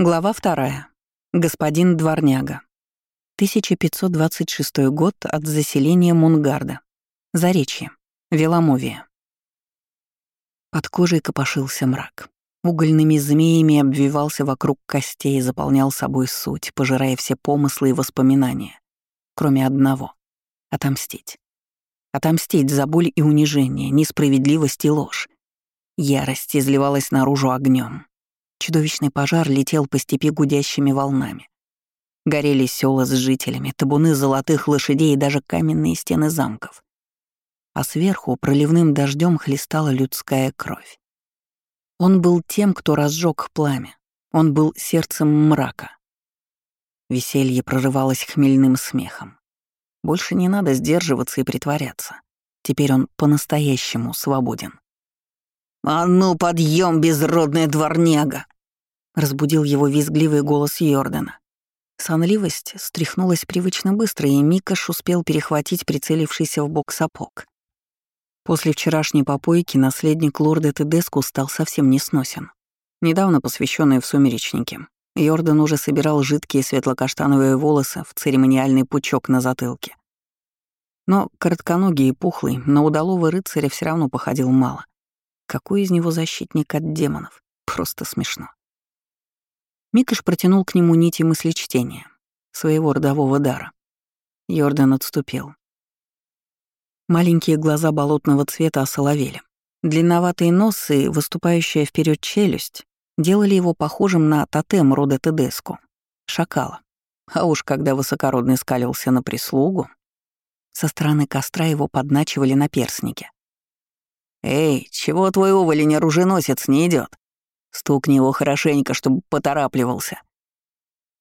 Глава вторая. Господин Дворняга. 1526 год от заселения Мунгарда. Заречье. Веломовия. Под кожей копошился мрак. Угольными змеями обвивался вокруг костей и заполнял собой суть, пожирая все помыслы и воспоминания, кроме одного — отомстить. Отомстить за боль и унижение, несправедливость и ложь. Ярость изливалась наружу огнем, Чудовищный пожар летел по степи гудящими волнами. Горели села с жителями, табуны золотых лошадей и даже каменные стены замков. А сверху проливным дождем хлестала людская кровь. Он был тем, кто разжег пламя. Он был сердцем мрака. Веселье прорывалось хмельным смехом. Больше не надо сдерживаться и притворяться. Теперь он по-настоящему свободен. «А ну, подъем, безродная дворняга!» — разбудил его визгливый голос Йордана. Сонливость стряхнулась привычно быстро, и Микаш успел перехватить прицелившийся в бок сапог. После вчерашней попойки наследник лорда Тедеску стал совсем несносен. Недавно посвященный в сумеречники, Йордан уже собирал жидкие светло-каштановые волосы в церемониальный пучок на затылке. Но коротконогий и пухлый на удалого рыцаря все равно походил мало. Какой из него защитник от демонов? Просто смешно. Микаш протянул к нему нити мысли чтения, своего родового дара. Йордан отступил. Маленькие глаза болотного цвета осоловели. Длинноватые нос и выступающая вперед челюсть делали его похожим на тотем рода Тедеску — шакала. А уж когда высокородный скалился на прислугу, со стороны костра его подначивали на перстнике. «Эй, чего твой уволень-оруженосец не идет? Стукни его хорошенько, чтобы поторапливался».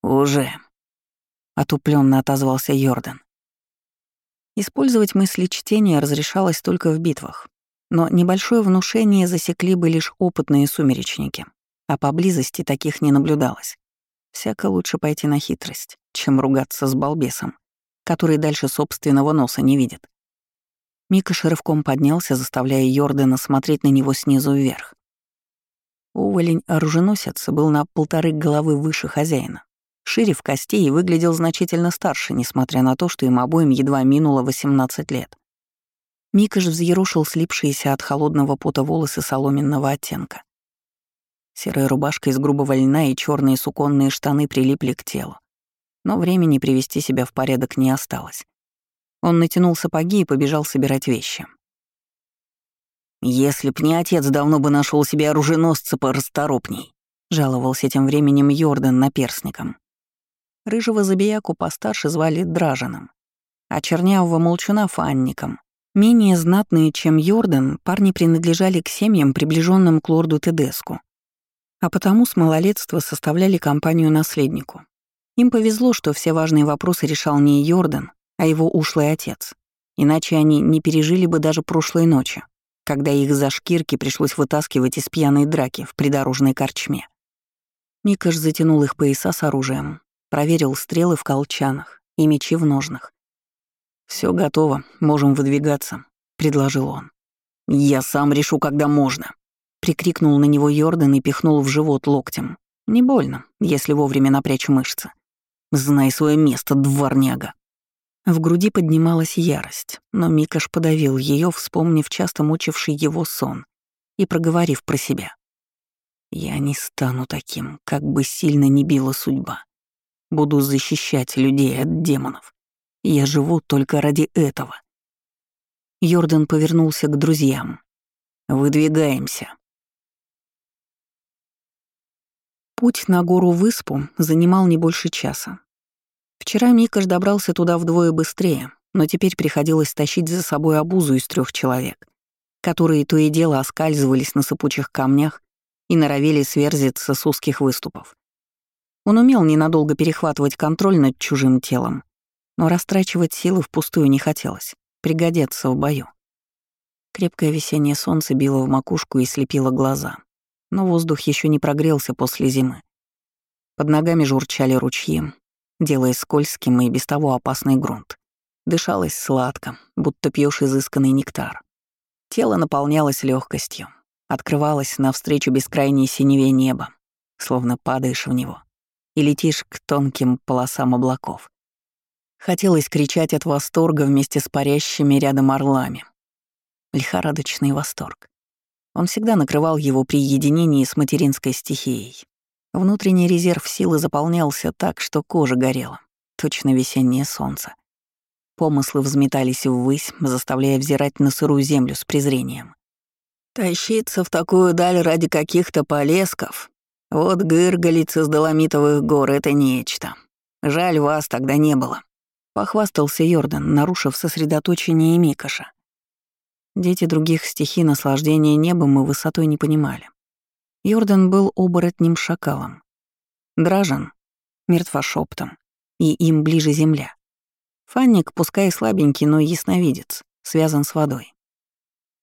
«Уже», — отупленно отозвался Йордан. Использовать мысли чтения разрешалось только в битвах, но небольшое внушение засекли бы лишь опытные сумеречники, а поблизости таких не наблюдалось. Всяко лучше пойти на хитрость, чем ругаться с балбесом, который дальше собственного носа не видит. Мика рывком поднялся, заставляя Йордана смотреть на него снизу вверх. Уволень-оруженосец был на полторы головы выше хозяина, шире в костей и выглядел значительно старше, несмотря на то, что им обоим едва минуло 18 лет. Микаш взъерушил слипшиеся от холодного пота волосы соломенного оттенка. Серая рубашка из грубого льна и черные суконные штаны прилипли к телу. Но времени привести себя в порядок не осталось. Он натянул сапоги и побежал собирать вещи. «Если б не отец, давно бы нашел себе оруженосца порасторопней», — жаловался тем временем Йордан наперсником. Рыжего забияку постарше звали Дражаном, а чернявого молчуна — Фанником. Менее знатные, чем Йордан, парни принадлежали к семьям, приближенным к лорду Тедеску, а потому с малолетства составляли компанию наследнику. Им повезло, что все важные вопросы решал не Йордан, а его ушлый отец. Иначе они не пережили бы даже прошлой ночи, когда их за шкирки пришлось вытаскивать из пьяной драки в придорожной корчме. Микаш затянул их пояса с оружием, проверил стрелы в колчанах и мечи в ножнах. Все готово, можем выдвигаться», — предложил он. «Я сам решу, когда можно», — прикрикнул на него Йордан и пихнул в живот локтем. «Не больно, если вовремя напрячь мышцы. Знай свое место, дворняга». В груди поднималась ярость, но Микаш подавил ее, вспомнив часто мучивший его сон и проговорив про себя. «Я не стану таким, как бы сильно не била судьба. Буду защищать людей от демонов. Я живу только ради этого». Йордан повернулся к друзьям. «Выдвигаемся». Путь на гору Выспу занимал не больше часа. Вчера Микаш добрался туда вдвое быстрее, но теперь приходилось тащить за собой обузу из трех человек, которые то и дело оскальзывались на сыпучих камнях и норовили сверзиться с узких выступов. Он умел ненадолго перехватывать контроль над чужим телом, но растрачивать силы впустую не хотелось, пригодятся в бою. Крепкое весеннее солнце било в макушку и слепило глаза, но воздух еще не прогрелся после зимы. Под ногами журчали ручьи, делая скользким и без того опасный грунт. Дышалось сладко, будто пьешь изысканный нектар. Тело наполнялось легкостью, открывалось навстречу бескрайней синеве неба, словно падаешь в него, и летишь к тонким полосам облаков. Хотелось кричать от восторга вместе с парящими рядом орлами. Лихорадочный восторг. Он всегда накрывал его при единении с материнской стихией. Внутренний резерв силы заполнялся так, что кожа горела. Точно весеннее солнце. Помыслы взметались ввысь, заставляя взирать на сырую землю с презрением. «Тащиться в такую даль ради каких-то полесков? Вот гыргалицы с доломитовых гор — это нечто. Жаль, вас тогда не было», — похвастался Йордан, нарушив сосредоточение Микоша. Дети других стихий наслаждения небом и высотой не понимали. Йордан был оборотним шакалом. Дражен — мертвошептом, и им ближе земля. Фанник, пускай слабенький, но ясновидец, связан с водой.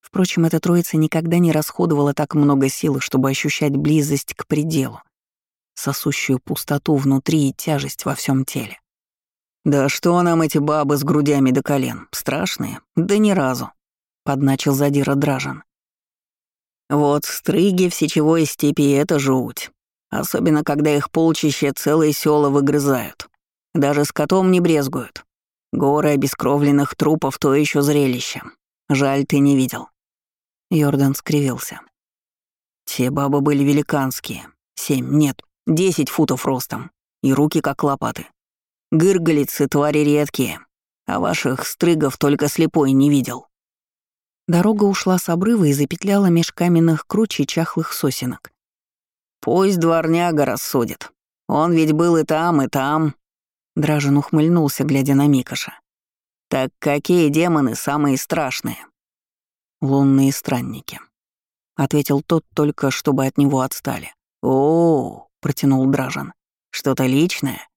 Впрочем, эта троица никогда не расходовала так много сил, чтобы ощущать близость к пределу, сосущую пустоту внутри и тяжесть во всем теле. «Да что нам эти бабы с грудями до колен? Страшные? Да ни разу!» — подначил задира Дражен. «Вот стрыги в сечевой степи — это жуть. Особенно, когда их полчища целые села выгрызают. Даже с котом не брезгуют. Горы обескровленных трупов — то еще зрелище. Жаль, ты не видел». Йордан скривился. Те бабы были великанские. Семь, нет, десять футов ростом. И руки как лопаты. Гыргалицы — твари редкие. А ваших стрыгов только слепой не видел. Дорога ушла с обрыва и запетляла меж каменных круч и чахлых сосенок. «Пусть дворняга рассудит. Он ведь был и там, и там». Дражен ухмыльнулся, глядя на Микоша. «Так какие демоны самые страшные?» «Лунные странники», — ответил тот только, чтобы от него отстали. «О, -о, -о протянул Дражен. «Что-то личное?»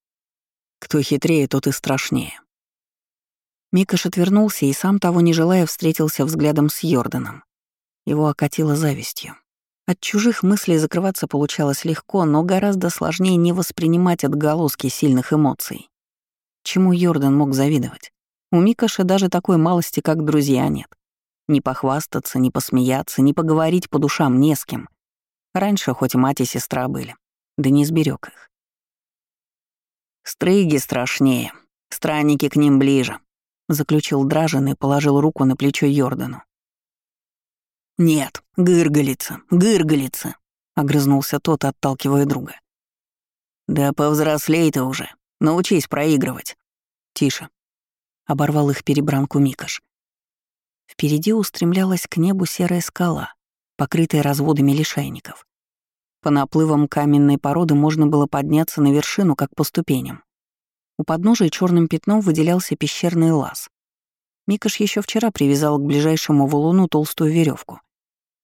«Кто хитрее, тот и страшнее». Микаш отвернулся и, сам того не желая, встретился взглядом с Йорданом. Его окатило завистью. От чужих мыслей закрываться получалось легко, но гораздо сложнее не воспринимать отголоски сильных эмоций. Чему Йордан мог завидовать? У Микаша даже такой малости, как друзья, нет. Ни похвастаться, ни посмеяться, ни поговорить по душам не с кем. Раньше хоть мать и сестра были, да не сберег их. «Стрыги страшнее, странники к ним ближе», — заключил Дражин и положил руку на плечо Йордану. «Нет, гыргалица, гыргалица», — огрызнулся тот, отталкивая друга. «Да повзрослей ты уже, научись проигрывать». «Тише», — оборвал их перебранку Микаш. Впереди устремлялась к небу серая скала, покрытая разводами лишайников. По наплывам каменной породы можно было подняться на вершину, как по ступеням. У подножия черным пятном выделялся пещерный лаз. Микаш еще вчера привязал к ближайшему валуну толстую веревку.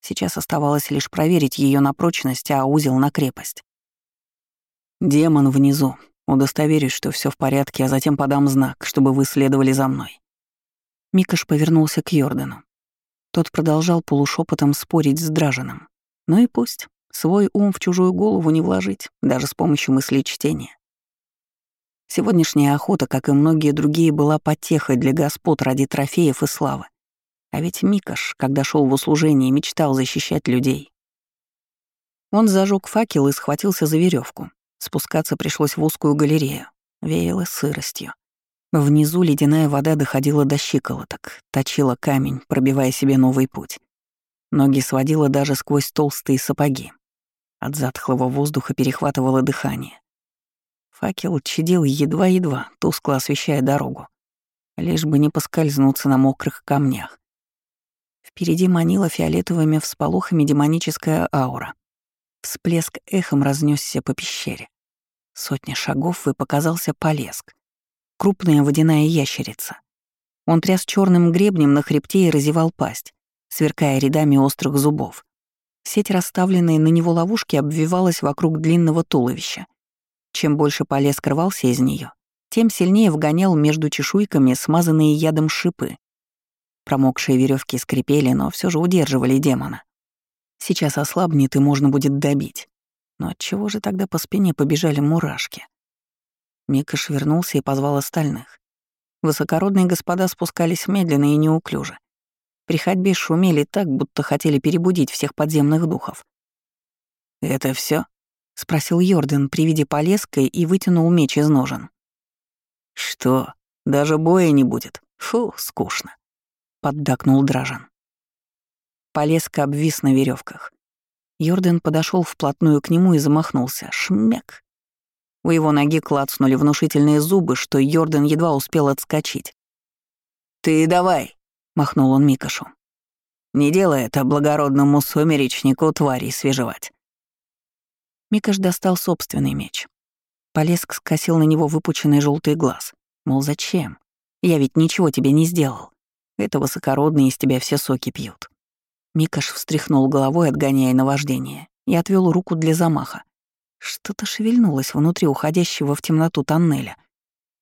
Сейчас оставалось лишь проверить ее на прочность, а узел на крепость. «Демон внизу. Удостоверюсь, что все в порядке, а затем подам знак, чтобы вы следовали за мной». Микаш повернулся к Йордану. Тот продолжал полушепотом спорить с Дражином. Ну и пусть. Свой ум в чужую голову не вложить, даже с помощью мыслей чтения. Сегодняшняя охота, как и многие другие, была потехой для господ ради трофеев и славы. А ведь Микаш, когда шел в услужение, мечтал защищать людей. Он зажег факел и схватился за веревку. Спускаться пришлось в узкую галерею. Веяло сыростью. Внизу ледяная вода доходила до щиколоток, точила камень, пробивая себе новый путь. Ноги сводила даже сквозь толстые сапоги. От затхлого воздуха перехватывало дыхание. Факел чадил едва-едва, тускло освещая дорогу. Лишь бы не поскользнуться на мокрых камнях. Впереди манила фиолетовыми всполохами демоническая аура. Всплеск эхом разнесся по пещере. Сотня шагов и показался полеск. Крупная водяная ящерица. Он тряс черным гребнем на хребте и разевал пасть, сверкая рядами острых зубов. Сеть, расставленная на него ловушки, обвивалась вокруг длинного туловища. Чем больше полез скрывался из нее, тем сильнее вгонял между чешуйками смазанные ядом шипы. Промокшие веревки скрипели, но все же удерживали демона. Сейчас ослабнет и можно будет добить. Но от чего же тогда по спине побежали мурашки? Мика швернулся и позвал остальных. Высокородные господа спускались медленно и неуклюже. При ходьбе шумели так, будто хотели перебудить всех подземных духов. «Это все? — спросил Йордан при виде полеска и вытянул меч из ножен. «Что, даже боя не будет? Фу, скучно», — поддакнул Дражан. Полеска обвис на веревках. Йордан подошел вплотную к нему и замахнулся. Шмяк! У его ноги клацнули внушительные зубы, что Йордан едва успел отскочить. «Ты давай!» — махнул он Микашу. «Не делай это благородному сумеречнику твари свежевать. Микаш достал собственный меч. Полеск скосил на него выпученный желтый глаз. Мол, зачем? Я ведь ничего тебе не сделал. Это высокородные из тебя все соки пьют. Микаш встряхнул головой, отгоняя наваждение, и отвел руку для замаха. Что-то шевельнулось внутри уходящего в темноту тоннеля.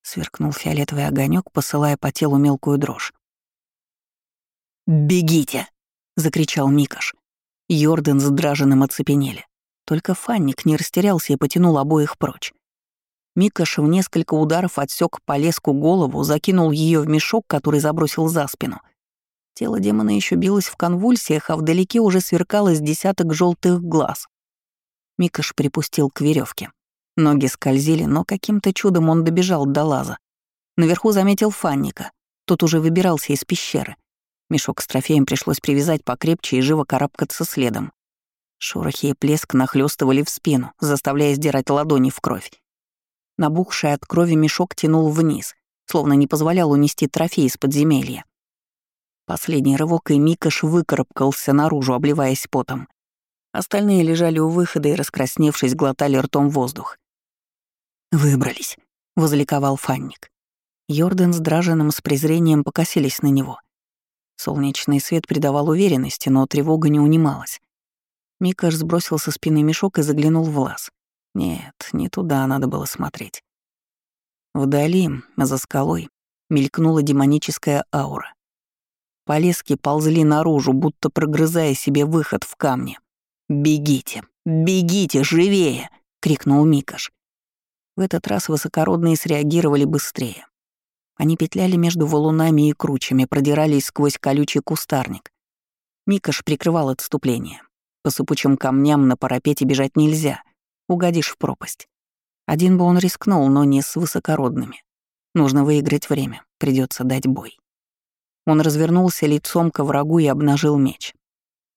Сверкнул фиолетовый огонек, посылая по телу мелкую дрожь. «Бегите!» — закричал Микаш. Йордан с Дражином оцепенели. Только Фанник не растерялся и потянул обоих прочь. Микаш в несколько ударов отсек по леску голову, закинул ее в мешок, который забросил за спину. Тело демона еще билось в конвульсиях, а вдалеке уже сверкалось десяток желтых глаз. Микаш припустил к веревке. Ноги скользили, но каким-то чудом он добежал до лаза. Наверху заметил Фанника. Тот уже выбирался из пещеры. Мешок с трофеем пришлось привязать покрепче и живо карабкаться следом. Шорохи и плеск нахлёстывали в спину, заставляя сдирать ладони в кровь. Набухший от крови мешок тянул вниз, словно не позволял унести трофей из подземелья. Последний рывок, и Микаш выкарабкался наружу, обливаясь потом. Остальные лежали у выхода и, раскрасневшись, глотали ртом воздух. «Выбрались», — возликовал Фанник. Йордан с Дражином с презрением покосились на него. Солнечный свет придавал уверенности, но тревога не унималась. Микаш сбросил со спины мешок и заглянул в лаз. Нет, не туда надо было смотреть. Вдали, за скалой, мелькнула демоническая аура. Полески ползли наружу, будто прогрызая себе выход в камне. «Бегите! Бегите! Живее!» — крикнул Микаш. В этот раз высокородные среагировали быстрее. Они петляли между валунами и кручами, продирались сквозь колючий кустарник. Микаш прикрывал отступление. По сыпучим камням на парапете бежать нельзя, угодишь в пропасть. Один бы он рискнул, но не с высокородными. Нужно выиграть время, придется дать бой. Он развернулся лицом к врагу и обнажил меч.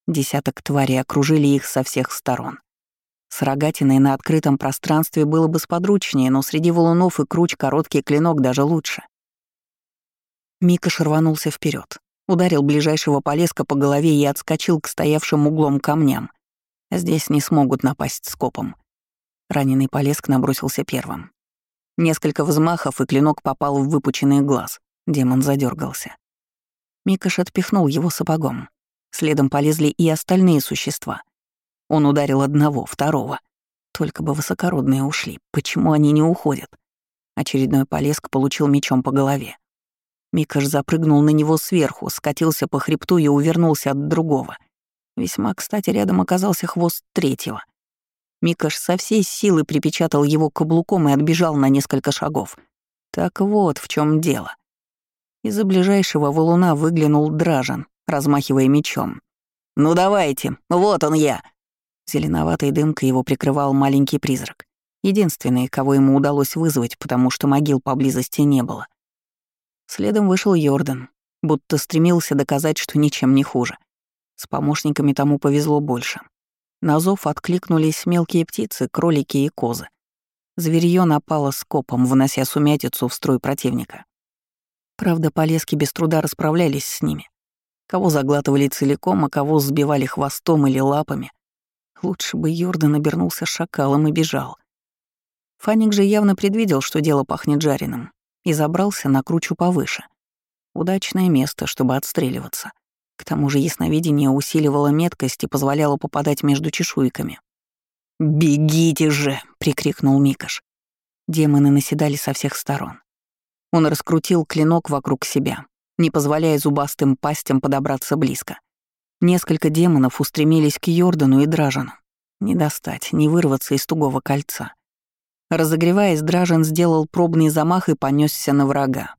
Десяток тварей окружили их со всех сторон. С рогатиной на открытом пространстве было бы сподручнее, но среди валунов и круч короткий клинок даже лучше. Мика шарванулся вперед ударил ближайшего полеска по голове и отскочил к стоявшим углом камням. Здесь не смогут напасть скопом. Раненый полеск набросился первым. Несколько взмахов, и клинок попал в выпученный глаз. Демон задергался. Микаш отпихнул его сапогом. Следом полезли и остальные существа. Он ударил одного, второго. Только бы высокородные ушли. Почему они не уходят? Очередной полеск получил мечом по голове. Микаш запрыгнул на него сверху, скатился по хребту и увернулся от другого. Весьма, кстати, рядом оказался хвост третьего. Микаш со всей силы припечатал его каблуком и отбежал на несколько шагов. Так вот в чем дело. Из-за ближайшего валуна выглянул Дражан, размахивая мечом. «Ну давайте, вот он я!» Зеленоватой дымкой его прикрывал маленький призрак. Единственный, кого ему удалось вызвать, потому что могил поблизости не было. Следом вышел Йордан, будто стремился доказать, что ничем не хуже. С помощниками тому повезло больше. На зов откликнулись мелкие птицы, кролики и козы. Зверьё напало скопом, вынося сумятицу в строй противника. Правда, полески без труда расправлялись с ними. Кого заглатывали целиком, а кого сбивали хвостом или лапами. Лучше бы Йордан обернулся шакалом и бежал. Фаник же явно предвидел, что дело пахнет жареным, и забрался на кручу повыше. Удачное место, чтобы отстреливаться. К тому же ясновидение усиливало меткость и позволяло попадать между чешуйками. «Бегите же!» — прикрикнул Микаш. Демоны наседали со всех сторон. Он раскрутил клинок вокруг себя, не позволяя зубастым пастям подобраться близко. Несколько демонов устремились к Йордану и Дражану. Не достать, не вырваться из тугого кольца. Разогреваясь, Дражен сделал пробный замах и понесся на врага.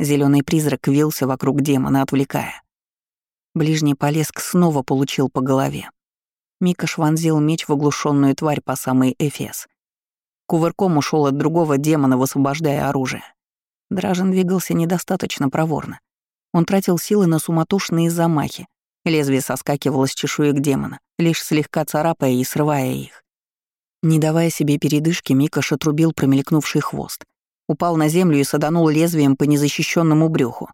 Зеленый призрак вился вокруг демона, отвлекая. Ближний полеск снова получил по голове. Микаш вонзил меч в оглушенную тварь по самый Эфес. Кувырком ушел от другого демона, высвобождая оружие. Дражен двигался недостаточно проворно. Он тратил силы на суматошные замахи. Лезвие соскакивало с чешуек демона, лишь слегка царапая и срывая их. Не давая себе передышки, Микаш отрубил промелькнувший хвост. Упал на землю и саданул лезвием по незащищенному брюху.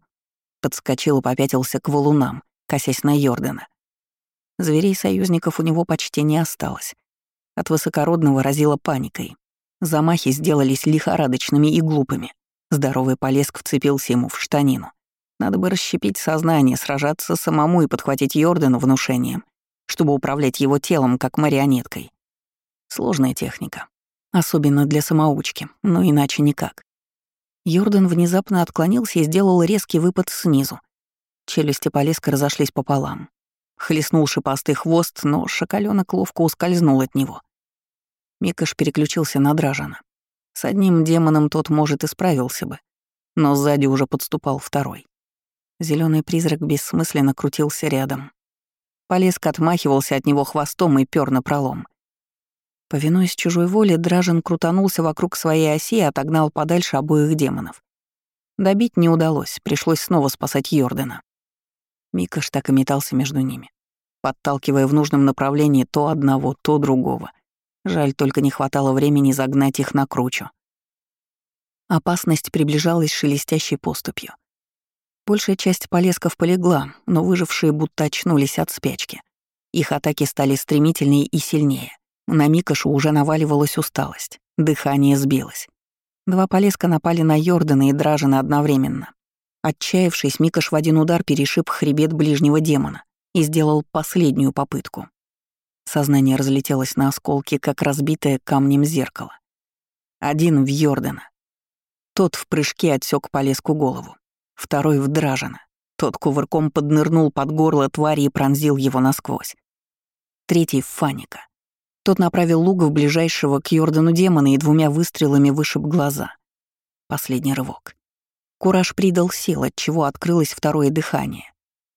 Подскочил и попятился к валунам, косясь на Йордана. Зверей союзников у него почти не осталось. От высокородного разило паникой. Замахи сделались лихорадочными и глупыми. Здоровый полеск вцепился ему в штанину. Надо бы расщепить сознание, сражаться самому и подхватить Йордану внушением, чтобы управлять его телом, как марионеткой. Сложная техника. Особенно для самоучки, но иначе никак. Йордан внезапно отклонился и сделал резкий выпад снизу. Челюсти Полеска разошлись пополам. Хлестнул шипастый хвост, но шоколёнок ловко ускользнул от него. Микаш переключился на Дражана. С одним демоном тот, может, и справился бы, но сзади уже подступал второй. Зеленый призрак бессмысленно крутился рядом. Полеск отмахивался от него хвостом и пёр на пролом. Повинуясь чужой воле, Дражен крутанулся вокруг своей оси и отогнал подальше обоих демонов. Добить не удалось, пришлось снова спасать Йордана. Микаш так и метался между ними, подталкивая в нужном направлении то одного, то другого. Жаль, только не хватало времени загнать их на кручу. Опасность приближалась шелестящей поступью. Большая часть полесков полегла, но выжившие будто очнулись от спячки. Их атаки стали стремительнее и сильнее. На Микашу уже наваливалась усталость, дыхание сбилось. Два полеска напали на Йордана и Дражина одновременно. Отчаявшись, Микаш в один удар перешиб хребет ближнего демона и сделал последнюю попытку. Сознание разлетелось на осколки, как разбитое камнем зеркало. Один в Йордана. Тот в прыжке отсек полеску голову. Второй в Дражина. Тот кувырком поднырнул под горло твари и пронзил его насквозь. Третий — Фаника. Тот направил лук в ближайшего к Йордану демона и двумя выстрелами вышиб глаза. Последний рывок. Кураж придал сил, от чего открылось второе дыхание.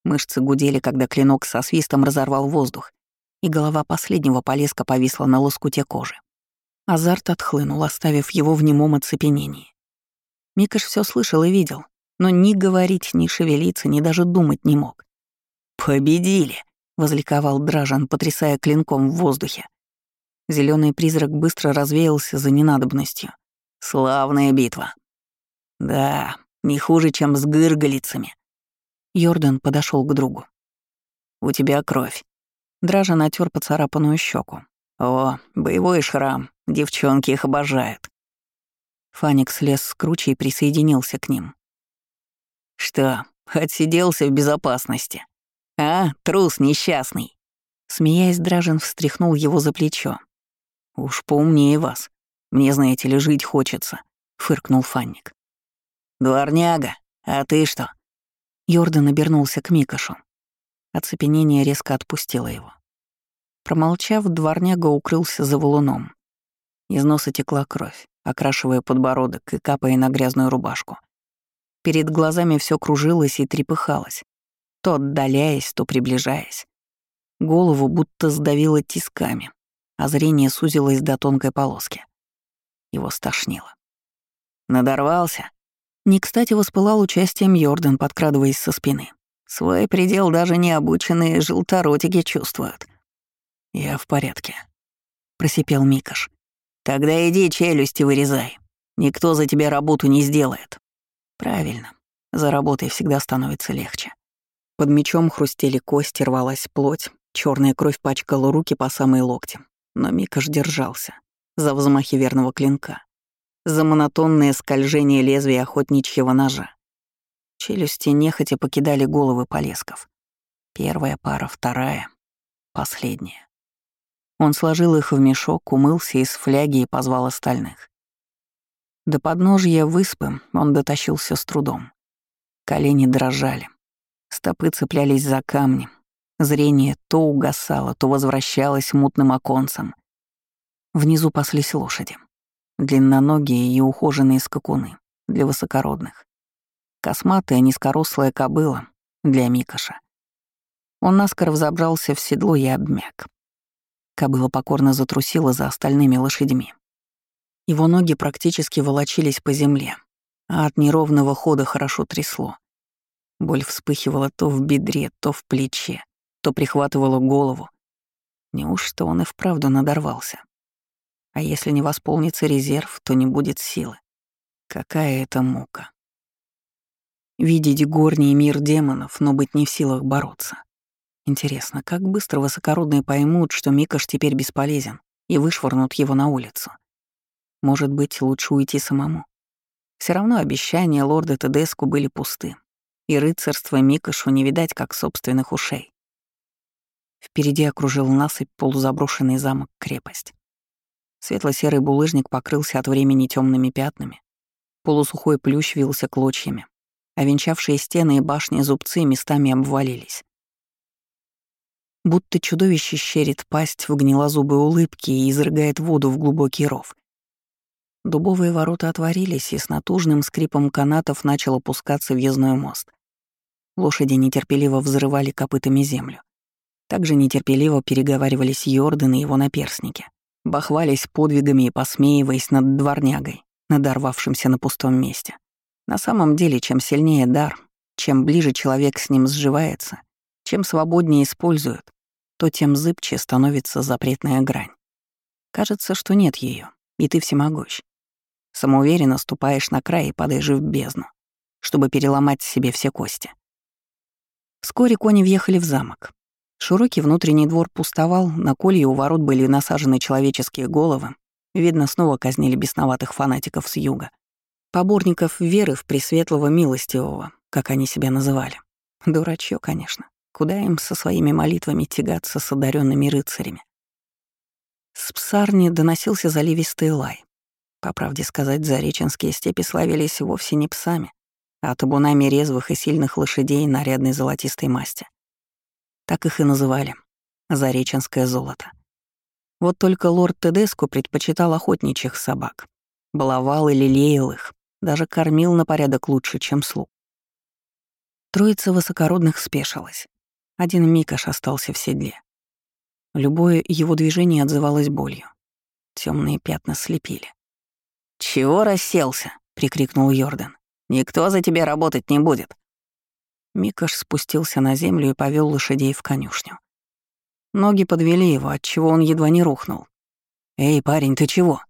Мышцы гудели, когда клинок со свистом разорвал воздух, и голова последнего полеска повисла на лоскуте кожи. Азарт отхлынул, оставив его в немом оцепенении. Микаш все слышал и видел, но ни говорить, ни шевелиться, ни даже думать не мог. «Победили!» — возликовал Дражан, потрясая клинком в воздухе. Зеленый призрак быстро развеялся за ненадобностью. «Славная битва!» «Да, не хуже, чем с гыргалицами. Йордан подошел к другу. «У тебя кровь». Дража натер поцарапанную щеку. «О, боевой шрам. Девчонки их обожают». Фаник слез с кручи и присоединился к ним. «Что, отсиделся в безопасности? А, трус несчастный?» Смеясь, Дражен встряхнул его за плечо. «Уж поумнее вас. Мне, знаете ли, жить хочется», — фыркнул Фанник. «Дворняга, а ты что?» Йордан обернулся к Микашу. Оцепенение резко отпустило его. Промолчав, дворняга укрылся за валуном. Из носа текла кровь, окрашивая подбородок и капая на грязную рубашку. Перед глазами все кружилось и трепыхалось, то отдаляясь, то приближаясь. Голову будто сдавило тисками, а зрение сузилось до тонкой полоски. Его стошнило. «Надорвался?» Не кстати воспылал участием Йордан, подкрадываясь со спины. Свой предел даже необученные желторотики чувствуют. «Я в порядке», — просипел Микаш. «Тогда иди челюсти вырезай. Никто за тебя работу не сделает». «Правильно. За работой всегда становится легче». Под мечом хрустели кости, рвалась плоть, черная кровь пачкала руки по самые локти. Но Микаш держался за взмахи верного клинка за монотонное скольжение лезвия охотничьего ножа. Челюсти нехотя покидали головы полесков. Первая пара, вторая, последняя. Он сложил их в мешок, умылся из фляги и позвал остальных. До подножья выспы он дотащился с трудом. Колени дрожали, стопы цеплялись за камни, зрение то угасало, то возвращалось мутным оконцем. Внизу паслись лошади. Длинноногие и ухоженные скакуны для высокородных. Косматая низкорослая кобыла для Микоша. Он наскоро взобрался в седло и обмяк. Кобыла покорно затрусила за остальными лошадьми. Его ноги практически волочились по земле, а от неровного хода хорошо трясло. Боль вспыхивала то в бедре, то в плече, то прихватывала голову. Неужто он и вправду надорвался? А если не восполнится резерв, то не будет силы. Какая это мука. Видеть горний мир демонов, но быть не в силах бороться. Интересно, как быстро высокородные поймут, что Микаш теперь бесполезен, и вышвырнут его на улицу. Может быть, лучше уйти самому. Все равно обещания лорда Тедеску были пусты, и рыцарство Микашу не видать, как собственных ушей. Впереди окружил насыпь полузаброшенный замок-крепость. Светло-серый булыжник покрылся от времени темными пятнами, полусухой плющ вился клочьями, а венчавшие стены и башни зубцы местами обвалились. Будто чудовище щерит пасть в гнилозубой улыбке и изрыгает воду в глубокий ров. Дубовые ворота отворились, и с натужным скрипом канатов начал опускаться въездной мост. Лошади нетерпеливо взрывали копытами землю. Также нетерпеливо переговаривались Йордан и его наперсники, бахвались подвигами и посмеиваясь над дворнягой, надорвавшимся на пустом месте. На самом деле, чем сильнее дар, чем ближе человек с ним сживается, чем свободнее используют, то тем зыбче становится запретная грань. Кажется, что нет ее, и ты всемогущ. Самоуверенно ступаешь на край и падаешь в бездну, чтобы переломать себе все кости. Вскоре кони въехали в замок. Широкий внутренний двор пустовал, на колье у ворот были насажены человеческие головы, видно, снова казнили бесноватых фанатиков с юга поборников веры в Пресветлого Милостивого, как они себя называли. Дурачье, конечно. Куда им со своими молитвами тягаться с одаренными рыцарями? С псарни доносился заливистый лай. По правде сказать, зареченские степи славились вовсе не псами, а табунами резвых и сильных лошадей нарядной золотистой масти. Так их и называли — зареченское золото. Вот только лорд Тедеску предпочитал охотничьих собак, баловал и лелеял их, даже кормил на порядок лучше, чем слуг. Троица высокородных спешилась. Один Микаш остался в седле. Любое его движение отзывалось болью. Темные пятна слепили. «Чего расселся?» — прикрикнул Йордан. «Никто за тебя работать не будет». Микаш спустился на землю и повел лошадей в конюшню. Ноги подвели его, отчего он едва не рухнул. «Эй, парень, ты чего?»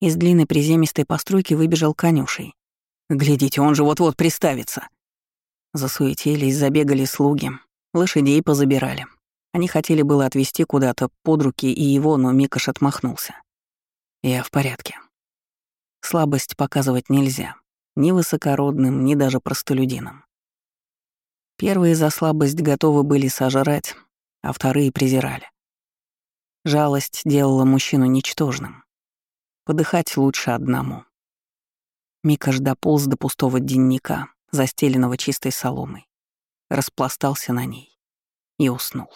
Из длинной приземистой постройки выбежал конюшей. «Глядите, он же вот-вот приставится!» Засуетились, забегали слуги, лошадей позабирали. Они хотели было отвезти куда-то под руки и его, но Микаш отмахнулся. «Я в порядке. Слабость показывать нельзя. Ни высокородным, ни даже простолюдинам. Первые за слабость готовы были сожрать, а вторые презирали. Жалость делала мужчину ничтожным. Подыхать лучше одному. Микаш дополз до пустого денника, застеленного чистой соломой, распластался на ней и уснул.